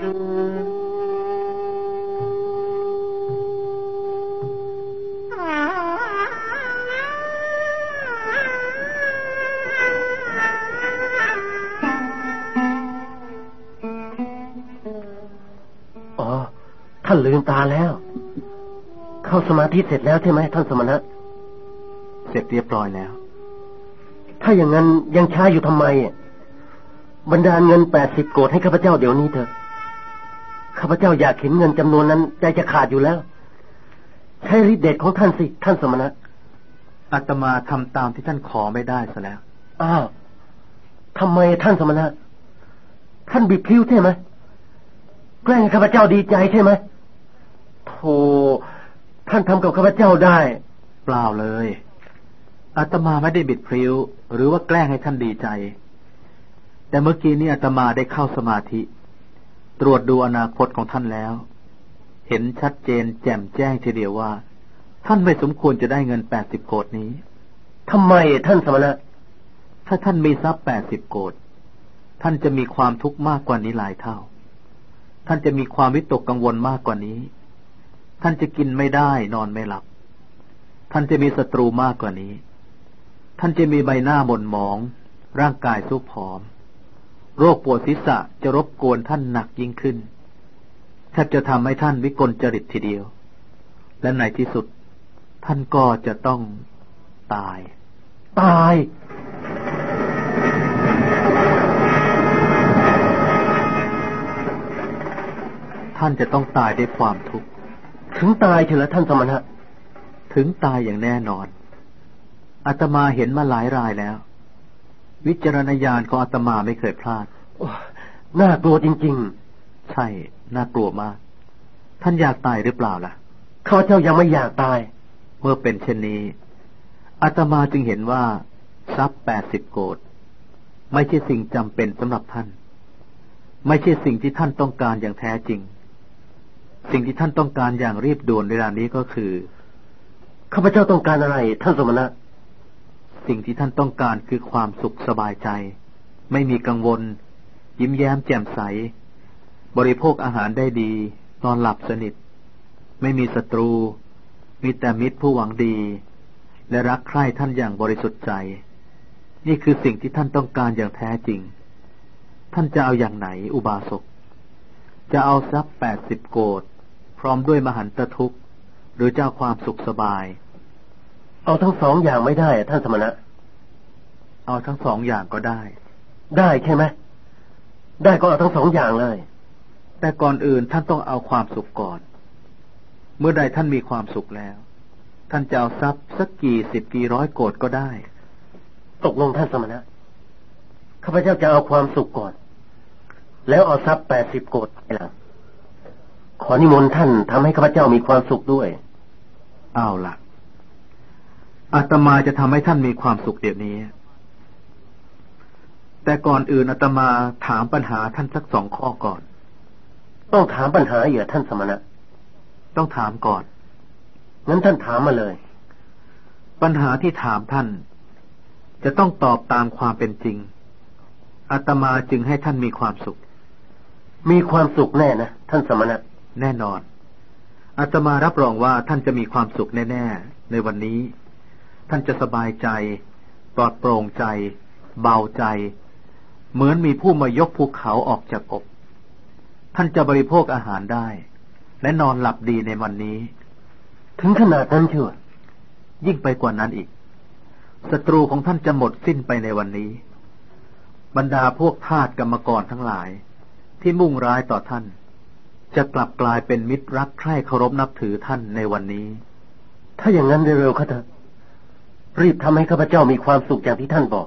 อ๋อท่านลืมตาแล้ว เข้าสมาธิเสร็จแล้วใช่ไหมท่านสมณะ เสร็จเรียบร้อยแล้ว ถ้าอย่างนั้นยังช้าอยู่ทำไมอะบรรดาลเงินแปดสิบโกดให้ข้าพเจ้าเดี๋ยวนี้เถอะ ข้าพเจ้าอยากเห็นเงินจำนวนนั้นใจจะขาดอยู่แล้ว ใช้ฤทธิ์เดชของท่านสิ ท่านสมณะอาตมาทำตามที่ท่านขอไม่ได้ซะแล้วอ้าวทำไมท่านสมณะ ท่านบิดพลิ้วใช่ไหมแกล้งให้ข้าพเจ้าดีใจใช่ไหมโธ่ท่านทำกับข้าพเจ้าได้ เปล่าเลยอาตมาไม่ได้บิดพริ้ว หรือว่าแกล้งให้ท่านดีใจ แต่เมื่อกี้นี้อาตมาได้เข้าสมาธิ ตรวจดูอนาคตของท่านแล้ว เห็นชัดเจนแจ่มแจ้งทีเดียวว่า ท่านไม่สมควรจะได้เงินแปดสิบโกดนี้ทำไมท่านสมณะ ถ้าท่านมีทรัพย์แปดสิบโกดท่านจะมีความทุกข์มากกว่านี้หลายเท่า ท่านจะมีความวิตกกังวลมากกว่านี้ ท่านจะกินไม่ได้นอนไม่หลับ ท่านจะมีศัตรูมากกว่านี้ ท่านจะมีใบหน้าหม่นหมอง ร่างกายสุผอม โรคปวดศีรษะจะรบกวนท่านหนักยิ่งขึ้นแทบจะทำให้ท่านวิกลจริตทีเดียว และในที่สุด ท่านก็จะต้องตาย ตาย ท่านจะต้องตายด้วยความทุกข์ ถึงตายเถอะเหรอท่านสมณะ ถึงตายอย่างแน่นอนอาตมาเห็นมาหลายรายแล้ว วิจารณญาณของอาตมาไม่เคยพลาดโอ้ยน่ากลัวจริงใช่ น่ากลัวมาก ท่านอยากตายหรือเปล่าล่ะๆข้าพเจ้ายังไม่อยากตาย เมื่อเป็นเช่นนี้อาตมาจึงเห็นว่า ทรัพย์แปดสิบโกดไม่ใช่สิ่งจำเป็นสำหรับท่าน ไม่ใช่สิ่งที่ท่านต้องการอย่างแท้จริง สิ่งที่ท่านต้องการอย่างรีบด่วนเวลานี้ก็คือ ข้าพเจ้าต้องการอะไร ท่านสมณะ สิ่งที่ท่านต้องการคือความสุขสบายใจ ไม่มีกังวล ยิ้มแย้มแจ่มใส บริโภคอาหารได้ดี นอนหลับสนิท ไม่มีศัตรู มีแต่มิตรผู้หวังดี และรักใคร่ท่านอย่างบริสุทธิ์ใจ นี่คือสิ่งที่ท่านต้องการอย่างแท้จริง ท่านจะเอาอย่างไหนอุบาสก จะเอาทรัพย์แปดสิบโกดพร้อมด้วยมหันตทุกข์ หรือจะเอาความสุขสบาย เอาทั้งสองอย่างไม่ได้อะท่านสมณะ เอาทั้งสองอย่างก็ได้ ได้ใช่ไหมได้ก็เอาทั้งสองอย่างเลย แต่ก่อนอื่นท่านต้องเอาความสุขก่อน เมื่อใดท่านมีความสุขแล้ว ท่านจะเอาทรัพย์สักกี่สิบกี่ร้อยโกดก็ได้ ตกลงท่านสมณะข้าพเจ้าจะเอาความสุขก่อน แล้วเอาทรัพย์แปดสิบโกดไปหลังขอนิมนต์ท่านทำให้ข้าพเจ้ามีความสุขด้วย เอาล่ะ อาตมาจะทำให้ท่านมีความสุขเดี๋ยวนี้ แต่ก่อนอื่นอาตมาถามปัญหาท่านสักสองข้อก่อน ต้องถามปัญหาเหรอท่านสมณะ ต้องถามก่อน งั้นท่านถามมาเลย ปัญหาที่ถามท่าน จะต้องตอบตามความเป็นจริงอาตมาจึงให้ท่านมีความสุข มีความสุขแน่นะ ท่านสมณะ แน่นอนอาตมารับรองว่าท่านจะมีความสุขแน่ ๆ ในวันนี้ ท่านจะสบายใจ ปลอดโปร่งใจ เบาใจ เหมือนมีผู้มายกภูเขาออกจากอก ท่านจะบริโภคอาหารได้ และนอนหลับดีในวันนี้ ถึงขนาดนั้นเชียวยิ่งไปกว่านั้นอีกศัตรูของท่านจะหมดสิ้นไปในวันนี้ บรรดาพวกทาสกรรมกรทั้งหลาย ที่มุ่งร้ายต่อท่าน จะกลับกลายเป็นมิตรรักใคร่เคารพนับถือท่านในวันนี้ ถ้าอย่างนั้นเร็วๆข้าเถอะ รีบทำให้ข้าพเจ้ามีความสุขอย่างที่ท่านบอก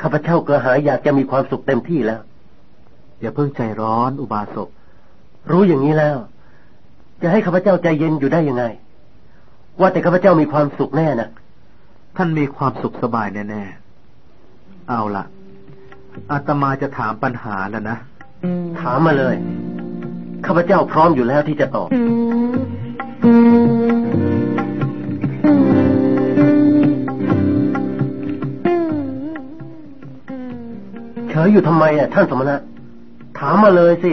ข้าพเจ้ากระหายอยากจะมีความสุขเต็มที่แล้ว อย่าเพิ่งใจร้อนอุบาสก รู้อย่างนี้แล้ว จะให้ข้าพเจ้าใจเย็นอยู่ได้ยังไง ว่าแต่ข้าพเจ้ามีความสุขแน่นะ ท่านมีความสุขสบายแน่ๆ เอาละอาตมาจะถามปัญหาแล้วนะ ถามมาเลย ข้าพเจ้าพร้อมอยู่แล้วที่จะตอบ ยอยู่ทำไมอะท่านสมณะ ถามมาเลยสิ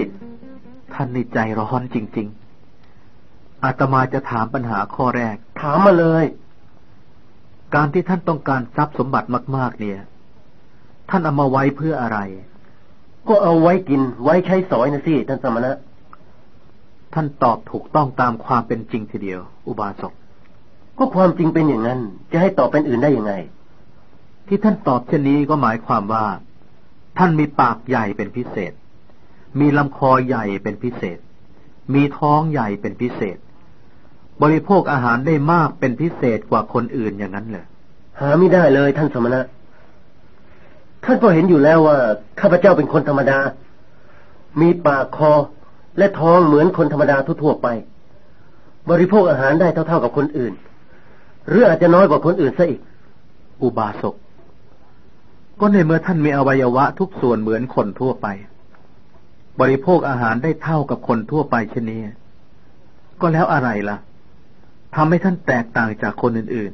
ท่านในใจร้อนจริง ๆอาตมาจะถามปัญหาข้อแรก ถามมาเลย การที่ท่านต้องการทรัพย์สมบัติมาก ๆ เนี่ย ท่านเอามาไว้เพื่ออะไร ก็เอาไว้กิน ไว้ใช้สอยนะสิท่านสมณะ ท่านตอบถูกต้องตามความเป็นจริงทีเดียว อุบาสกก็ความจริงเป็นอย่างนั้น จะให้ตอบเป็นอื่นได้ยังไง ที่ท่านตอบเช่นนี้ก็หมายความว่า ท่านมีปากใหญ่เป็นพิเศษ มีลำคอใหญ่เป็นพิเศษ มีท้องใหญ่เป็นพิเศษ บริโภคอาหารได้มากเป็นพิเศษกว่าคนอื่นอย่างนั้นเลยหาไม่ได้เลยท่านสมณะ ท่านก็เห็นอยู่แล้วว่าข้าพเจ้าเป็นคนธรรมดา มีปากคอและท้องเหมือนคนธรรมดาทั่วๆไป บริโภคอาหารได้เท่าๆกับคนอื่น หรืออาจจะน้อยกว่าคนอื่นซะอีก อุบาสก ก็ในเมื่อท่านมีอวัยวะทุกส่วนเหมือนคนทั่วไป บริโภคอาหารได้เท่ากับคนทั่วไปเช่นนี้ก็แล้วอะไรล่ะทำให้ท่านแตกต่างจากคนอื่น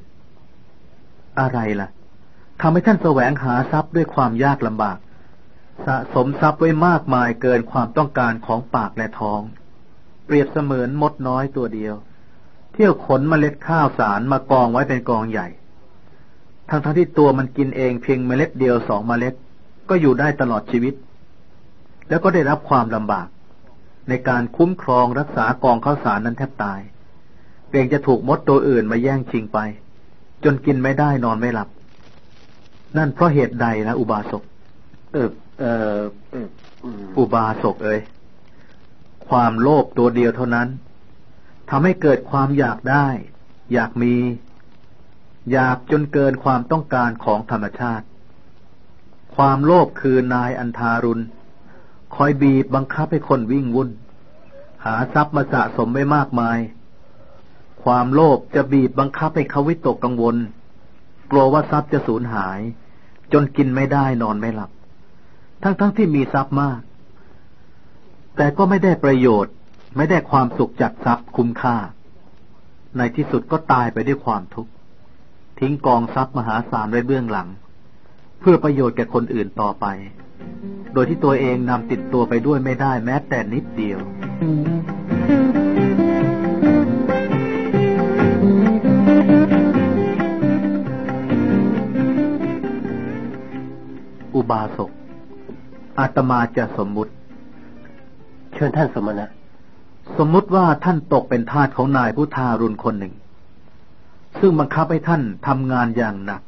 ๆ อะไรล่ะทำให้ท่านแสวงหาทรัพย์ด้วยความยากลำบาก สะสมทรัพย์ไว้มากมายเกินความต้องการของปากและท้อง เปรียบเสมือนมดน้อยตัวเดียว เที่ยวขนเมล็ดข้าวสารมากองไว้เป็นกองใหญ่ ทั้งทั้งที่ตัวมันกินเองเพียงเมล็ดเดียวสองเมล็ด ก็อยู่ได้ตลอดชีวิต แล้วก็ได้รับความลำบาก ในการคุ้มครองรักษากองข้าวสารนั้นแทบตายเกรงจะถูกมดตัวอื่นมาแย่งชิงไป จนกินไม่ได้นอนไม่หลับ นั่นเพราะเหตุใดนะอุบาสกเออเออเอออืมอุบาสกเอ่ยความโลภตัวเดียวเท่านั้นทำให้เกิดความอยากได้ อยากมี อยากจนเกินความต้องการของธรรมชาติ ความโลภคือนายอันทารุณ คอยบีบบังคับให้คนวิ่งวุ่น หาทรัพย์มาสะสมไว้มากมาย ความโลภจะบีบบังคับให้เขาวิตกกังวล กลัวว่าทรัพย์จะสูญหาย จนกินไม่ได้นอนไม่หลับ ทั้งๆทที่มีทรัพย์มาก แต่ก็ไม่ได้ประโยชน์ ไม่ได้ความสุขจากทรัพย์คุ้มค่า ในที่สุดก็ตายไปด้วยความทุกข์ ทิ้งกองทรัพย์มหาศาลไว้เบื้องหลัง เพื่อประโยชน์แก่คนอื่นต่อไป โดยที่ตัวเองนำติดตัวไปด้วยไม่ได้แม้แต่นิดเดียวอุบาสก อาตมาจะสมมุติ เชิญท่านสมณะ สมมุติว่าท่านตกเป็นทาสของนายผู้ทารุณคนหนึ่ง ซึ่งบังคับให้ท่านทำงานอย่างหนัก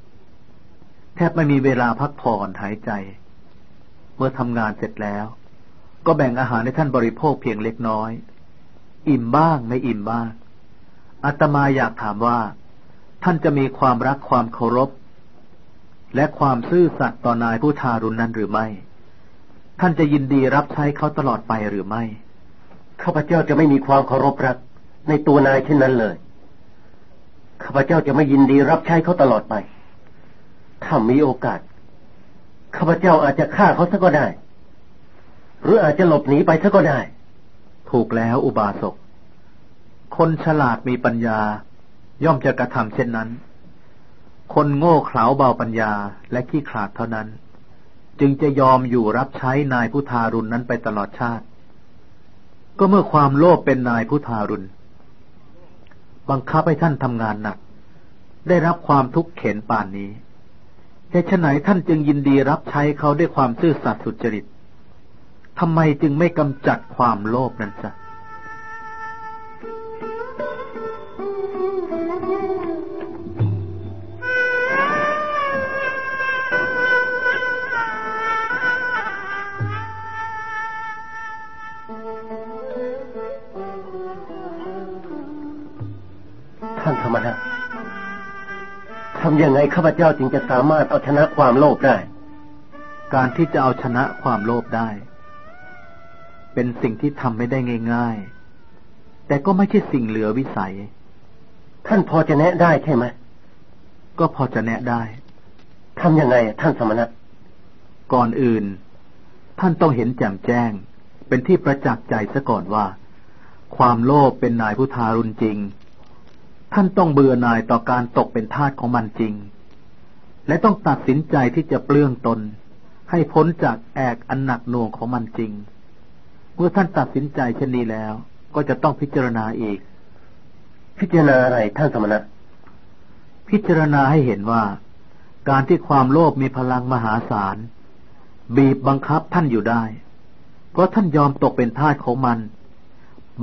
แทบไม่มีเวลาพักผ่อนหายใจ เมื่อทำงานเสร็จแล้ว ก็แบ่งอาหารให้ท่านบริโภคเพียงเล็กน้อย อิ่มบ้างไม่อิ่มบ้างอาตมาอยากถามว่า ท่านจะมีความรักความเคารพ และความซื่อสัตย์ต่อนายผู้ทารุณนั้นหรือไม่ ท่านจะยินดีรับใช้เขาตลอดไปหรือไม่ข้าพเจ้าจะไม่มีความเคารพรัก ในตัวนายเช่นนั้นเลย ข้าพเจ้าจะไม่ยินดีรับใช้เขาตลอดไป ถ้ามีโอกาส ข้าพเจ้าอาจจะฆ่าเขาซะก็ได้ หรืออาจจะหลบหนีไปซะก็ได้ ถูกแล้วอุบาสก คนฉลาดมีปัญญา ย่อมจะกระทำเช่นนั้น คนโง่เขลาเบาปัญญาและขี้ขลาดเท่านั้น จึงจะยอมอยู่รับใช้นายผู้ทารุณนั้นไปตลอดชาติ ก็เมื่อความโลภเป็นนายผู้ทารุณ บังคับให้ท่านทำงานหนัก ได้รับความทุกข์เข็นป่านนี้เหตุไหนท่านจึงยินดีรับใช้เขาด้วยความซื่อสัตย์สุจริตทำไมจึงไม่กำจัดความโลภนั้นซะำยังไงข้าพเจ้าจึงจะสามารถเอาชนะความโลภได้ การที่จะเอาชนะความโลภได้ เป็นสิ่งที่ทำไม่ได้ง่าย ๆ แต่ก็ไม่ใช่สิ่งเหลือวิสัย ท่านพอจะแนะได้ใช่ไหมก็พอจะแนะได้ทำยังไงอะท่านสมณะก่อนอื่น ท่านต้องเห็นแจ่มแจ้ง เป็นที่ประจักษ์ใจซะก่อนว่า ความโลภเป็นนายผู้ทารุณจริง ท่านต้องเบื่อหน่ายต่อการตกเป็นทาสของมันจริง และต้องตัดสินใจที่จะเปลื้องตน ให้พ้นจากแอกอันหนักหน่วงของมันจริง เมื่อท่านตัดสินใจเช่นนี้แล้ว ก็จะต้องพิจารณาอีก พิจารณาอะไรท่านสมณะ พิจารณาให้เห็นว่า การที่ความโลภมีพลังมหาศาล บีบบังคับท่านอยู่ได้ เพราะท่านยอมตกเป็นทาสของมัน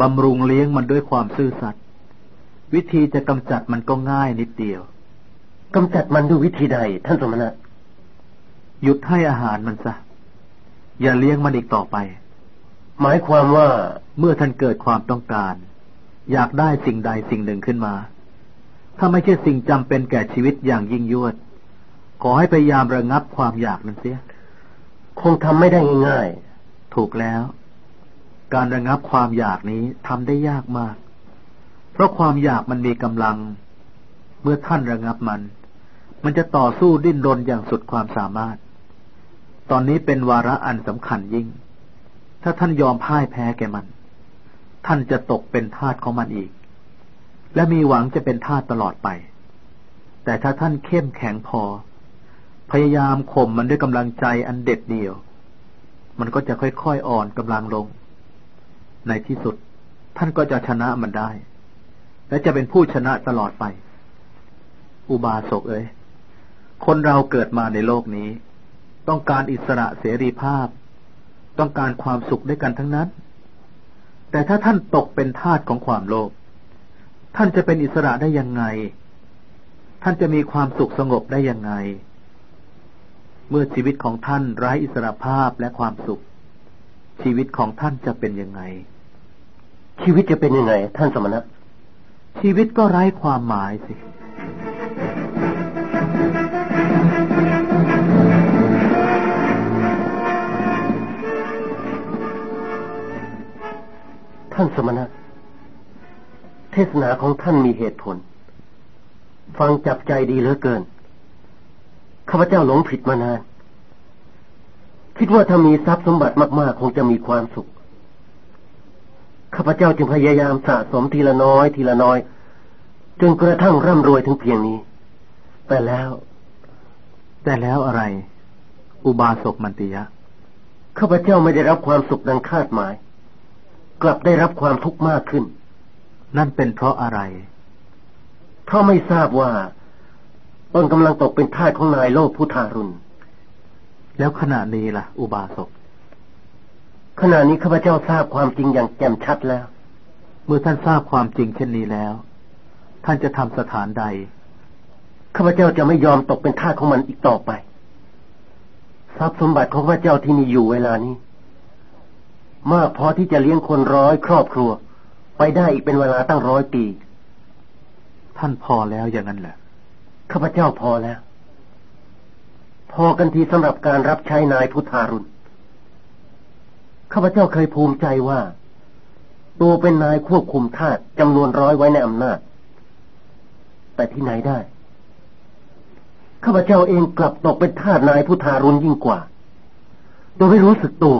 บำรุงเลี้ยงมันด้วยความซื่อสัตย์ วิธีจะกำจัดมันก็ง่ายนิดเดียวกำจัดมันด้วยวิธีใด ท่านสมณะ หยุดให้อาหารมันซะ อย่าเลี้ยงมันอีกต่อไป หมายความว่าเมื่อท่านเกิดความต้องการ อยากได้สิ่งใดสิ่งหนึ่งขึ้นมา ถ้าไม่ใช่สิ่งจำเป็นแก่ชีวิตอย่างยิ่งยวด ขอให้พยายามระงับความอยากนั้นเสีย คงทำไม่ได้ง่ายๆ ถูกแล้ว การระงับความอยากนี้ทำได้ยากมาก เพราะความอยากมันมีกำลัง เมื่อท่านระงับมัน มันจะต่อสู้ดิ้นรนอย่างสุดความสามารถ ตอนนี้เป็นวาระอันสำคัญยิ่ง ถ้าท่านยอมพ่ายแพ้แกมัน ท่านจะตกเป็นทาสของมันอีก และมีหวังจะเป็นทาสตลอดไป แต่ถ้าท่านเข้มแข็งพอ พยายามข่มมันด้วยกำลังใจอันเด็ดเดี่ยว มันก็จะค่อยๆอ่อนกำลังลง ในที่สุดท่านก็จะชนะมันได้ และจะเป็นผู้ชนะตลอดไป อุบาสกเอ้ยคนเราเกิดมาในโลกนี้ ต้องการอิสระเสรีภาพ ต้องการความสุขด้วยกันทั้งนั้น แต่ถ้าท่านตกเป็นทาสของความโลภท่านจะเป็นอิสระได้ยังไง ท่านจะมีความสุขสงบได้ยังไง เมื่อชีวิตของท่านไร้อิสระภาพและความสุข ชีวิตของท่านจะเป็นยังไง ชีวิตจะเป็นยังไง ท่านสมณะ ชีวิตก็ไร้ความหมายสิ ท่านสมณะ เทศนาของท่านมีเหตุผล ฟังจับใจดีเหลือเกิน ข้าพเจ้าหลงผิดมานาน คิดว่าถ้ามีทรัพย์สมบัติมาก ๆ คงจะมีความสุข ข้าพเจ้าจึงพยายามสะสมทีละน้อยทีละน้อย จนกระทั่งร่ำรวยถึงเพียงนี้ แต่แล้ว แต่แล้วอะไร อุบาสกมันติยะ ข้าพเจ้าไม่ได้รับความสุขดังคาดหมาย กลับได้รับความทุกข์มากขึ้น นั่นเป็นเพราะอะไร เพราะไม่ทราบว่าตนกำลังตกเป็นทาสของนายโลกผู้ทารุณ แล้วขณะนี้ล่ะ อุบาสก ขณะนี้ข้าพเจ้าทราบความจริงอย่างแจ่มชัดแล้ว เมื่อท่านทราบความจริงเช่นนี้แล้ว ท่านจะทำสถานใด ข้าพเจ้าจะไม่ยอมตกเป็นทาสของมันอีกต่อไป ทรัพย์สมบัติของข้าพเจ้าที่มีอยู่เวลานี้ มากพอที่จะเลี้ยงคนร้อยครอบครัว ไปได้อีกเป็นเวลาตั้งร้อยปี ท่านพอแล้วอย่างนั้นแหละข้าพเจ้าพอแล้ว พอกันทีสำหรับการรับใช้นายพุทธารุณ ข้าพเจ้าเคยภูมิใจว่า ตัวเป็นนายควบคุมทาสจำนวนร้อยไว้ในอำนาจ แต่ที่ไหนได้ ข้าพเจ้าเองกลับตกเป็นทาสนายพุทธารุณยิ่งกว่า โดยไม่รู้สึกตัว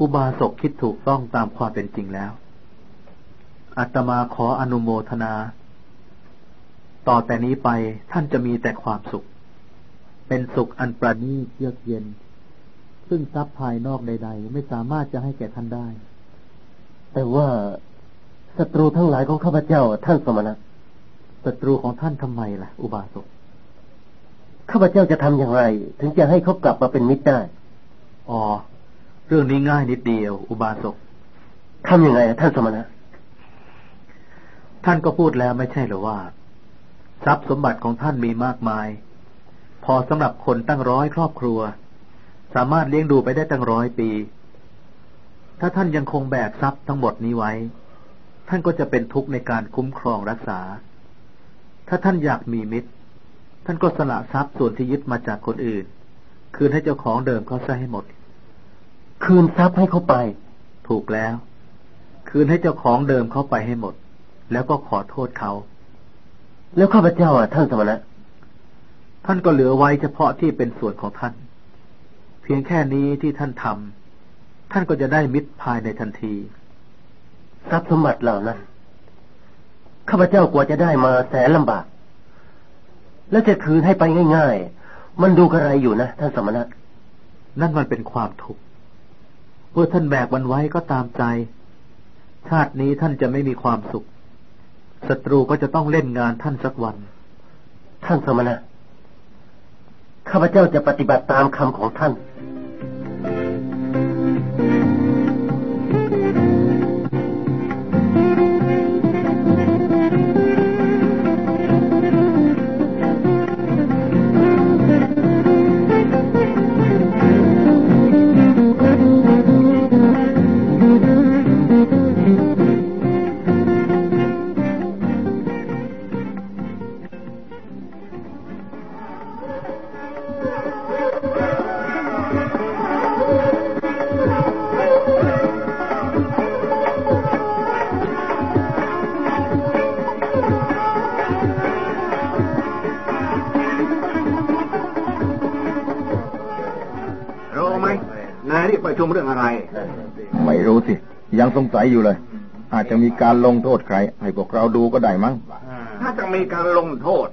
อุบาสกคิดถูกต้องตามความเป็นจริงแล้ว อัตมาขออนุโมทนา ต่อแต่นี้ไปท่านจะมีแต่ความสุข เป็นสุขอันประณีตเยือกเย็น ซึ่งทรัพย์ภายนอกใด ๆ ไม่สามารถจะให้แก่ท่านได้ แต่ว่าศัตรูทั้งหลายของข้าพเจ้า ท่านสมณะศัตรูของท่านทำไมล่ะ อุบาสกข้าพเจ้าจะทำอย่างไร ถึงจะให้เขากลับมาเป็นมิตรได้อ๋อเรื่องนี้ง่ายนิดเดียว อุบาสกทำยังไงท่านสมณะท่านก็พูดแล้วไม่ใช่หรือว่า ทรัพย์สมบัติของท่านมีมากมาย พอสำหรับคนตั้งร้อยครอบครัว สามารถเลี้ยงดูไปได้ตั้งร้อยปี ถ้าท่านยังคงแบกทรัพย์ทั้งหมดนี้ไว้ ท่านก็จะเป็นทุกข์ในการคุ้มครองรักษา ถ้าท่านอยากมีมิตร ท่านก็สละทรัพย์ส่วนที่ยึดมาจากคนอื่น คืนให้เจ้าของเดิมเขาซะให้หมด คืนทรัพย์ให้เขาไป ถูกแล้ว คืนให้เจ้าของเดิมเขาไปให้หมด แล้วก็ขอโทษเขา แล้วข้าพเจ้าอะท่านสมณะท่านก็เหลือไว้เฉพาะที่เป็นส่วนของท่าน เพียงแค่นี้ที่ท่านทำท่านก็จะได้มิตรภายในทันที ทรัพย์สมบัติเหล่านั้นข้าพเจ้ากว่าจะได้มาแสนลำบาก แล้วจะคืนให้ไปง่าย ๆ มันดูกระไรอยู่นะท่านสมณะ นั่นมันเป็นความทุกข์เมื่อท่านแบกมันไว้ก็ตามใจ ชาตินี้ท่านจะไม่มีความสุขศัตรูก็จะต้องเล่นงานท่านสักวัน ท่านสมณะ ข้าพเจ้าจะปฏิบัติตามคำของท่าน ยังสงสัยอยู่เลย อาจจะมีการลงโทษใคร ให้พวกเราดูก็ได้มั้งถ้าจะมีการลงโทษ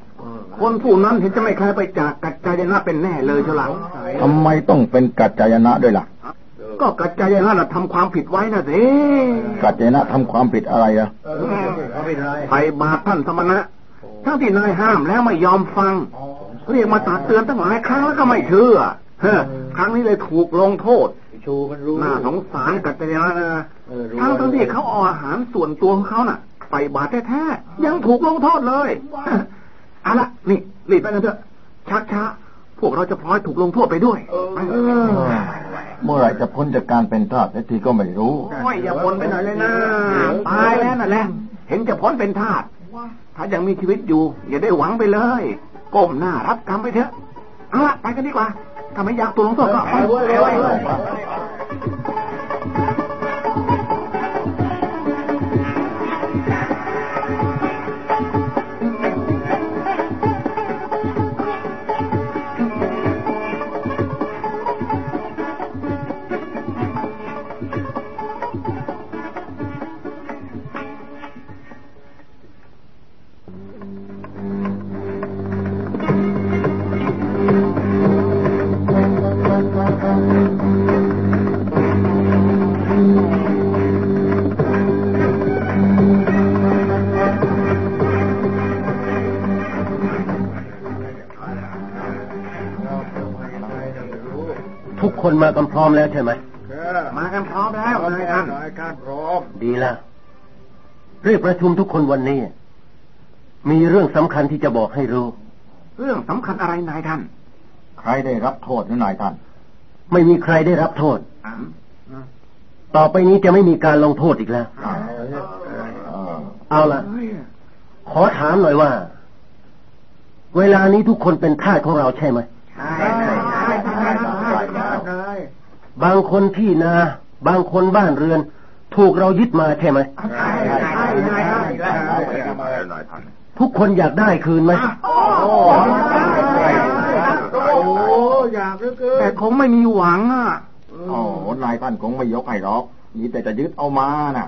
คนผู้นั้นเห็นจะไม่ใครไปจากกัจจายนะเป็นแน่เลยเชียวล่ะทำไมต้องเป็นกัจจายนะด้วยล่ะ ก็กัจจายนะน่ะทำความผิดไว้นะสิกัจจายนะทำความผิดอะไรอะไปบาปท่านสมณะทั้งที่นายห้ามแล้วไม่ยอมฟัง เรียกมาตักเตือนตั้งหลายครั้งแล้วก็ไม่เชื่อเฮ้อครั้งนี้เลยถูกลงโทษ ชูมันรู้น่าสงสารกัจจายนะนะทั้งทั้งที่เขาเอาอาหารส่วนตัวของเขาน่ะไปบาปแท้ๆยังถูกลงโทษเลยเอาละนี่รีบไปกันเถอะชักช้าพวกเราจะพลอยถูกลงโทษไปด้วยไปเออเมื่อไหรจะพ้นจากการเป็นทาสสักทีก็ไม่รู้โอ้ยอย่าพ้นไปหน่อยเลยนะตายแล้วนั่นแหละเห็นจะพ้นเป็นทาสถ้ายังมีชีวิตอยู่ อย่าได้หวังไปเลย ก้มหน้ารับกรรมไปเถอะเอาละไปกันดีกว่าถ้า ไม่อยากตัวลงโทษก็ มากันพร้อมแล้วใช่ไหมมากันพร้อมแล้วนายท่านดีแล้วเรียกประชุมทุกคนวันนี้ มีเรื่องสำคัญที่จะบอกให้รู้ เรื่องสำคัญอะไรนายท่าน ใครได้รับโทษหรือนายท่าน ไม่มีใครได้รับโทษอ่าต่อไปนี้จะไม่มีการลงโทษอีกแล้ว เออเอาละเฮ้ยขอถามหน่อยว่า เวลานี้ทุกคนเป็นทาสของเราใช่ไหมใช่ใช่ใช่ใช่ใช่ บางคนที่นา บางคนบ้านเรือน ถูกเรายึดมาใช่ไหมใช่ใช่ใช่นายท่านทุกคนอยากได้คืนไหมโอ้อยากเลือเกินแต่คงไม่มีหวังอะโอ้นายท่านคงไม่ยกให้หรอกมีแต่จะยึดเอามาน่ะ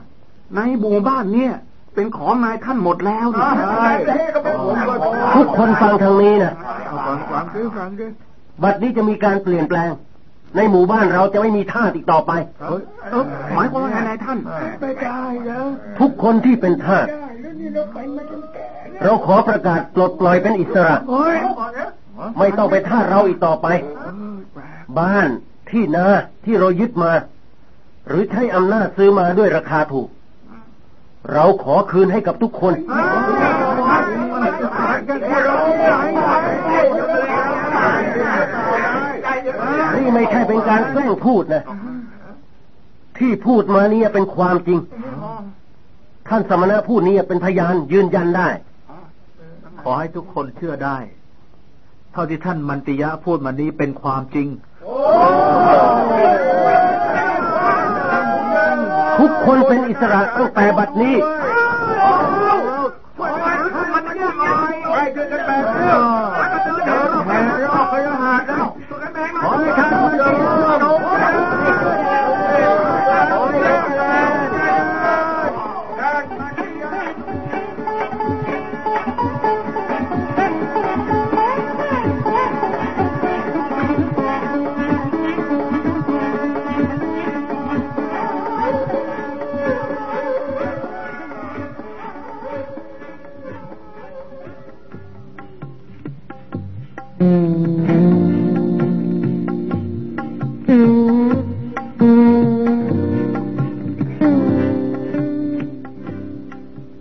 ในหมู่บ้านเนี่ย เป็นของนายท่านหมดแล้วนี่ทุกคนฟังทางนี้นะฟังฟังคือฟังคือบัดนี้จะมีการเปลี่ยนแปลง ในหมู่บ้านเราจะไม่มีทาสอีกต่อไปเออหมายความว่าไงนายท่านไม่ได้แล้วทุกคนที่เป็นทาสได้แล้วนี่เราไปมาจนแก่แล้วเราขอประกาศปลดปล่อยเป็นอิสระเฮ้ยไม่ต้องไปทาสเราอีกต่อไป บ้านที่นาที่เรายึดมา หรือใช้อำนาจซื้อมาด้วยราคาถูก เราขอคืนให้กับทุกคน ไม่ใช่เป็นการแกล้งพูดนะ ที่พูดมาเนี่ยเป็นความจริง ท่านสมณะพูดนี้เป็นพยานยืนยันได้ ขอให้ทุกคนเชื่อได้ เท่าที่ท่านมันติยะพูดมานี้เป็นความจริง ทุกคนเป็นอิสระตั้งแต่บัดนี้ ท่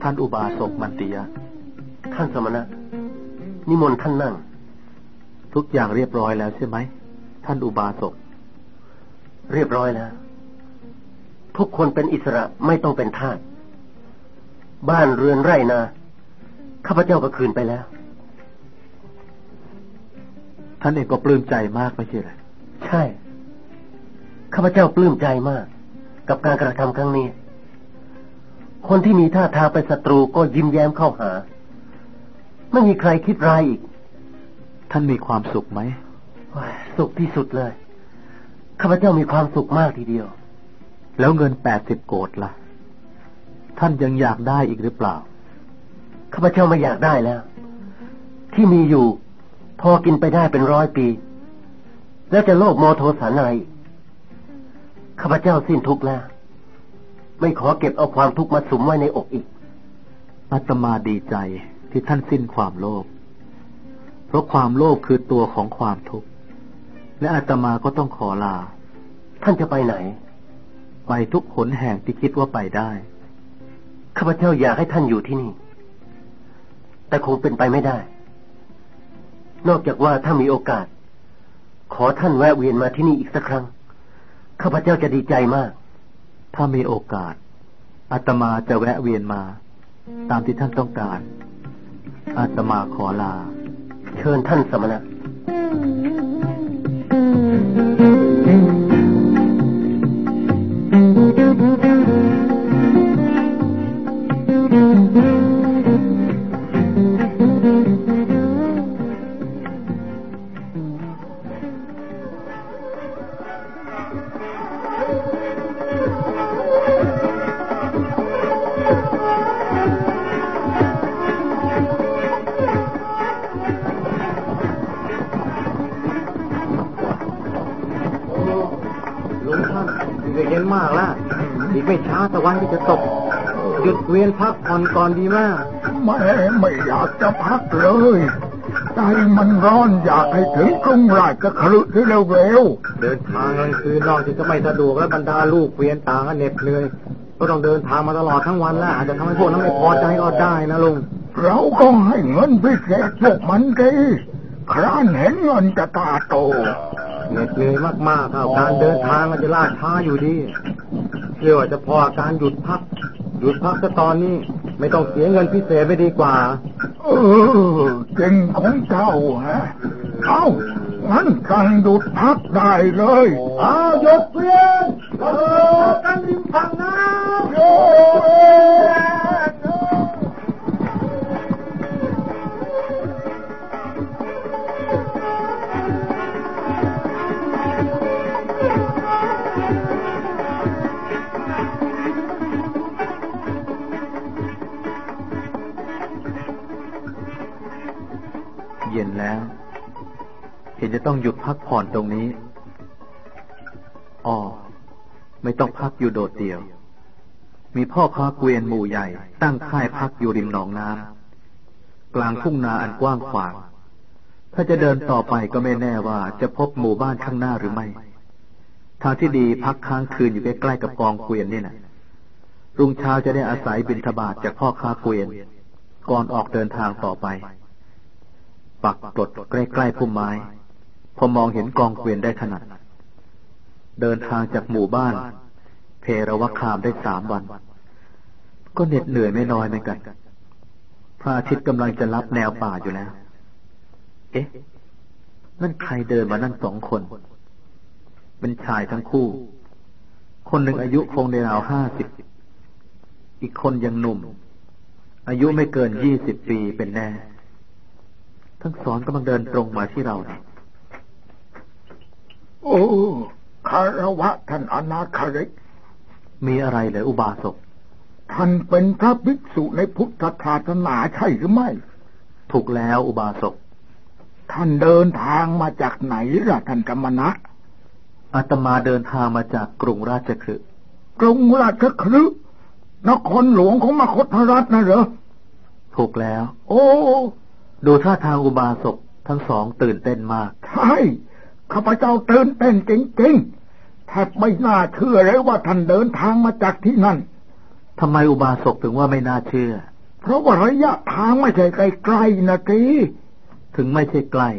านอุบาสกมันติยะ ท่านสมณะ นิมนต์ท่านนั่ง ทุกอย่างเรียบร้อยแล้วใช่ไหม ท่านอุบาสก เรียบร้อยแล้ว ทุกคนเป็นอิสระไม่ต้องเป็นทาส บ้านเรือนไร่นา ข้าพเจ้าก็คืนไปแล้ว ท่านเองก็ปลื้มใจมากไม่ใช่หรือใช่ ข้าพเจ้าปลื้มใจมาก กับการกระทำครั้งนี้ คนที่มีท่าทางเป็นศัตรูก็ยิ้มแย้มเข้าหา ไม่มีใครคิดร้ายอีก ท่านมีความสุขไหมโอ้ยสุขที่สุดเลย ข้าพเจ้ามีความสุขมากทีเดียว แล้วเงินแปดสิบโกดล่ะ ท่านยังอยากได้อีกหรือเปล่า ข้าพเจ้าไม่อยากได้แล้ว ที่มีอยู่ พอกินไปได้เป็นร้อยปี แล้วจะโลภโมโทสันอะไรอีก ข้าพเจ้าสิ้นทุกข์แล้ว ไม่ขอเก็บเอาความทุกข์มาสุมไว้ในอกอีกอาตมาดีใจที่ท่านสิ้นความโลภเพราะความโลภคือตัวของความทุกข์และอาตมาก็ต้องขอลา ท่านจะไปไหน ไปทุกหนแห่งที่คิดว่าไปได้ข้าพเจ้าอยากให้ท่านอยู่ที่นี่ แต่คงเป็นไปไม่ได้ นอกจากว่าถ้ามีโอกาส ขอท่านแวะเวียนมาที่นี่อีกสักครั้ง ข้าพเจ้าจะดีใจมาก ถ้ามีโอกาสอาตมาจะแวะเวียนมา ตามที่ท่านต้องการอาตมาขอลา เชิญท่านสมณะลุ ไม่ช้าตะวันก็จะตกหยุดเวียนพักผ่อนก่อนดีมากแม่ไม่อยากจะพักเลยใจมันร้อนอยากให้ถึงกรุงราชคฤห์ที่เร็วเดินทางกลางคืนนอกจากจะไม่สะดวกและบรรดาลูกเวียนต่างก็เหน็ดเหนื่อยก็ต้องเดินทางมาตลอดทั้งวันแล้วอาจจะทำให้พวกนั้นไม่พอใจก็ได้นะลุงๆเราก็ให้เงินพิเศษพวกมันดีครานเห็นเงินจะตาโตเหน็ดเหนื่อยมากๆเอาการเดินทางมันจะล่าช้าอยู่ดี เชื่อว่าจะพอการหยุดพัก หยุดพักซะตอนนี้ ไม่ต้องเสียเงินพิเศษไปดีกว่า เออจริงของเจ้าฮะเอางั้นสั่งหยุดพักได้เลยเอาหยุดเวียนเออกันริมฝั่งน้ำโย ย็นแล้ว เห็นจะต้องหยุดพักผ่อนตรงนี้อ๋อไม่ต้องพักอยู่โดดเดี่ยว มีพ่อค้าเกวียนหมู่ใหญ่ ตั้งค่ายพักอยู่ริมหนองน้ำกลางทุ่งนาอันกว้างขวาง ถ้าจะเดินต่อไปก็ไม่แน่ว่าจะพบหมู่บ้านข้างหน้าหรือไม่ ทางที่ดีพักค้างคืนอยู่ใกล้ๆกับกองเกวียนนี่นะรุ่งเช้าจะได้อาศัยบิณฑบาตจากพ่อค้าเกวียน ก่อนออกเดินทางต่อไป ปักกรดใกล้ๆพุ่มไม้ พอมองเห็นกองเกวียนได้ถนัด เดินทางจากหมู่บ้าน เพรวคามได้สามวัน ก็เหน็ดเหนื่อยไม่น้อยเหมือนกัน พระอาทิตย์กำลังจะรับแนวป่าอยู่แล้ว เอ๊ะ นั่นใครเดินมานั่นสองคน เป็นชายทั้งคู่ คนหนึ่งอายุคงในราวห้าสิบ อีกคนยังหนุ่ม อายุไม่เกินยี่สิบปีเป็นแน่ ทั้งสองกำลังเดินตรงมาที่เราเนี่ยโอ้คารวะท่านอนาคาริก มีอะไรเหรออุบาสก ท่านเป็นพระภิกษุในพุทธศาสนาใช่หรือไม่ ถูกแล้วอุบาสก ท่านเดินทางมาจากไหนล่ะท่านกรรมนะอาตมาเดินทางมาจากกรุงราชคฤห์กรุงราชคฤห์นครหลวงของมคธรัฐนะเหรอ ถูกแล้ว โอ้ ดูท่าทางอุบาสกทั้งสองตื่นเต้นมาก ใช่ ข้าพเจ้าตื่นเต้นจริงๆ แทบไม่น่าเชื่อเลยว่าท่านเดินทางมาจากที่นั่น ทำไมอุบาสกถึงว่าไม่น่าเชื่อ เพราะว่าระยะทางไม่ใช่ไกลๆนะทีถึงไม่ใช่ใกล้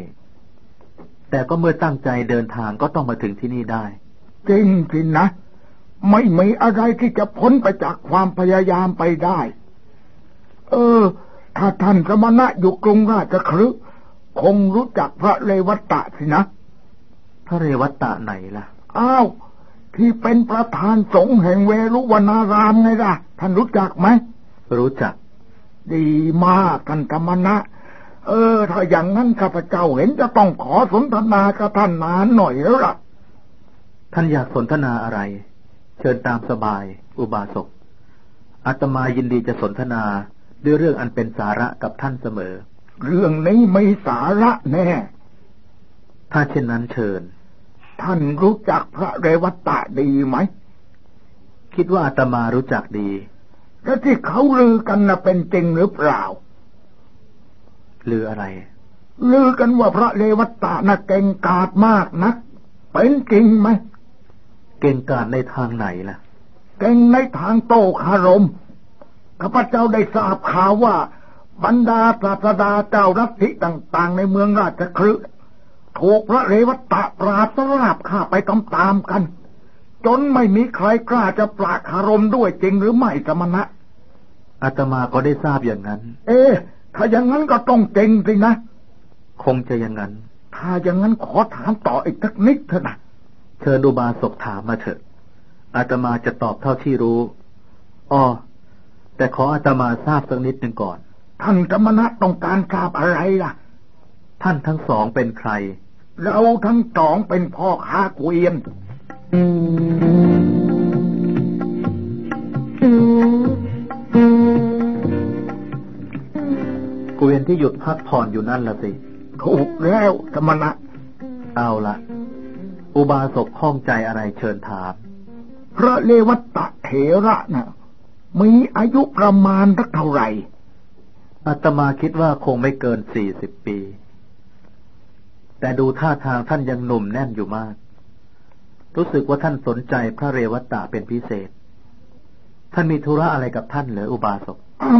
แต่ก็เมื่อตั้งใจเดินทางก็ต้องมาถึงที่นี่ได้ จริงจริงนะ ไม่มีอะไรที่จะพ้นไปจากความพยายามไปได้ เออ ถ้าท่านสมณะอยู่กรุงราชคฤห์คงรู้จักพระเรวัตตะสินะ พระเรวัตตะไหนล่ะ อ้าว ที่เป็นประธานสงฆ์แห่งเวรุวนารามไงล่ะ ท่านรู้จักไหม รู้จัก ดีมากท่านธรรมณะ เออ ถ้าอย่างนั้นข้าพเจ้าเห็นจะต้องขอสนทนากับท่านนานหน่อยแล้วล่ะ ท่านอยากสนทนาอะไร เชิญตามสบาย อุบาสกอาตมายินดีจะสนทนา ด้วยเรื่องอันเป็นสาระกับท่านเสมอ เรื่องนี้ไม่สาระแน่ ถ้าเช่นนั้นเชิญ ท่านรู้จักพระเรวัตตะดีไหม คิดว่าอาตมารู้จักดี แล้วที่เขาลือกันนะเป็นจริงหรือเปล่า ลืออะไร ลือกันว่าพระเลวัตตาน่ะเก่งกาจมากนะเป็นจริงไหม เก่งกาจในทางไหนล่ะ เก่งในทางโตคารม ข้าพเจ้าได้ทราบข่าวว่า บรรดาศาสดาเจ้ารัฐิต่าง ๆ ในเมืองราชคฤห์ถูกพระเรวัตตะปราบสราบข้าไปตามๆกัน จนไม่มีใครกล้าจะปราคารมด้วยจริงหรือไม่สมณะอาตมาก็ได้ทราบอย่างนั้น เอ๊ถ้าอย่างนั้นก็ต้องเก่งสินะ คงจะอย่างนั้น ถ้าอย่างนั้นขอถามต่ออีกสักนิดเถอะนะ เชิญดูบาศกถามมาเถอะอาตมาจะตอบเท่าที่รู้ อ๋อ แต่ขออาตมาทราบสักนิดหนึ่งก่อน ท่านธรรมนัตต้องการทราบอะไรล่ะ ท่านทั้งสองเป็นใคร เราทั้งสองเป็นพ่อค้าเกวียนเกวียนที่หยุดพักผ่อนอยู่นั่นละสิ ถูกแล้วธรรมนะเอาละอุบาสกข้องใจอะไรเชิญถามพระเลวัตเถระนะ่ะ มีอายุประมาณสักเท่าไหร่อาตมาคิดว่าคงไม่เกินสี่สิบปี แต่ดูท่าทางท่านยังหนุ่มแน่นอยู่มาก รู้สึกว่าท่านสนใจพระเรวัตตะเป็นพิเศษ ท่านมีธุระอะไรกับท่านเหรออุบาสก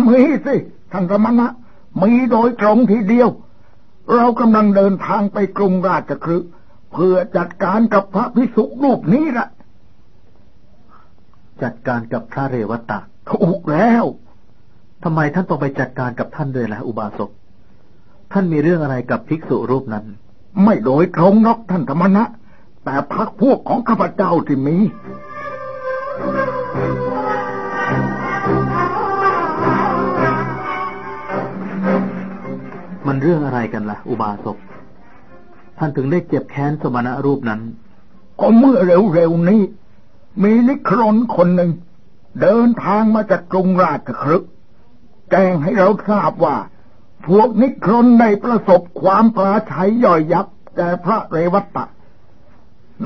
มีสิท่านสมณะมีโดยตรงทีเดียว เรากำลังเดินทางไปกรุงราชคฤห์เพื่อจัดการกับพระพิสุรูปนี้ละจัดการกับพระเรวตะ ถูกแล้วทำไมท่านต้องไปจัดการกับท่านด้วยล่ะอุบาสกท่านมีเรื่องอะไรกับภิกษุรูปนั้น ไม่โดยตรงนอกท่านธรรมณะแต่พักพวกของข้าพเจ้าที่มีมันเรื่องอะไรกันละ่ะ อุบาสก ท่านถึงได้เจ็บแค้นสมณะรูปนั้น ก็เมื่อเร็วๆนี้ มีนิครนคนหนึ่ง เดินทางมาจากกรุงราชครึกแจ้งให้เราทราบว่า พวกนิครนได้ประสบความปราชัยย่อยยับแก่พระเรวัตตะ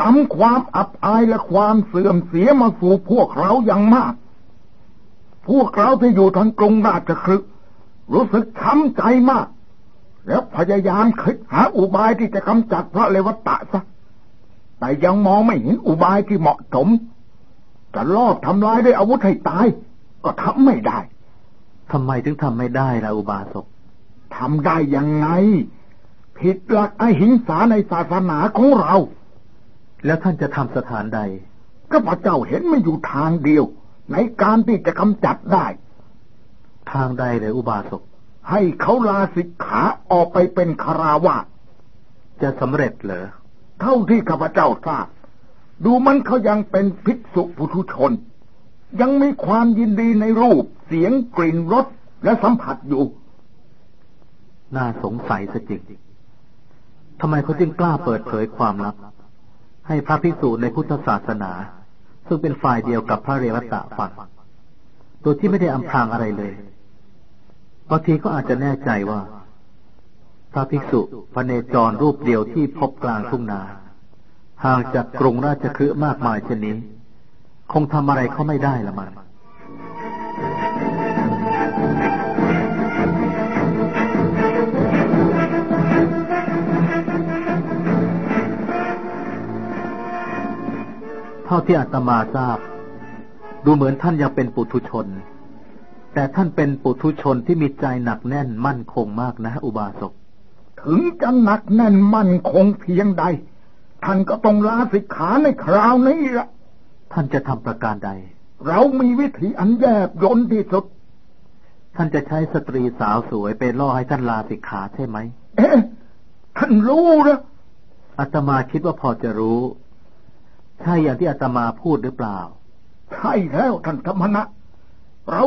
นำความอับอายและความเสื่อมเสียมาสู่พวกเราอย่างมาก พวกเราที่อยู่ทางกรุงราชครึกรู้สึกช้ำใจมาก แล้วพยายามคิดหาอุบายที่จะกำจัดพระเลวตะซะแต่ยังมองไม่เห็นอุบายที่เหมาะสม จะลอบทำลายด้วยอาวุธให้ตาย ก็ทำไม่ได้ทำไมถึงทำไม่ได้ล่ะอุบาสกทำได้ยังไง ผิดหลักอหิงสาในศาสนาของเรา แล้วท่านจะทำสถานใดก็พระเจ้าเห็นไม่อยู่ทางเดียว ในการที่จะกำจัดได้ ทางใดเลยอุบาสก ให้เขาลาสิกขาออกไปเป็นคาราวาสจะสำเร็จเหรอ เท่าที่ข้าพเจ้าทราบ ดูมันเขายังเป็นภิกษุปุถุชน ยังมีความยินดีในรูป เสียงกลิ่นรสและสัมผัสอยู่ น่าสงสัยสจริงทำไมเขาจึงกล้าเปิดเผยความลับ ให้พระภิกษุในพุทธศาสนา ซึ่งเป็นฝ่ายเดียวกับพระเรวตะฟังโดยที่ไม่ได้อำพรางอะไรเลยบางทีก็อาจจะแน่ใจว่า พระภิกษุพระเนจรรูปเดียวที่พบกลางทุ่งนา ห่างจากกรุงราชคฤห์มากมายเช่นนี้ คงทำอะไรเขาไม่ได้ละมันเท่าที่อาตมาทราบ ดูเหมือนท่านยังเป็นปุถุชน แต่ท่านเป็นปุถุชนที่มีใจหนักแน่นมั่นคงมากนะ อุบาสก ถึงจะหนักแน่นมั่นคงเพียงใด ท่านก็ต้องลาสิกขาในคราวนี้ละท่านจะทำประการใด เรามีวิธีอันแยบยนที่สุด ท่านจะใช้สตรีสาวสวยไปล่อให้ท่านลาสิกขาใช่ไหม เอ๊ะ ท่านรู้เหรออาตมาคิดว่าพอจะรู้ ใช่อย่างที่อาตมาพูดหรือเปล่า ใช่แล้วท่านธรรมนะเรา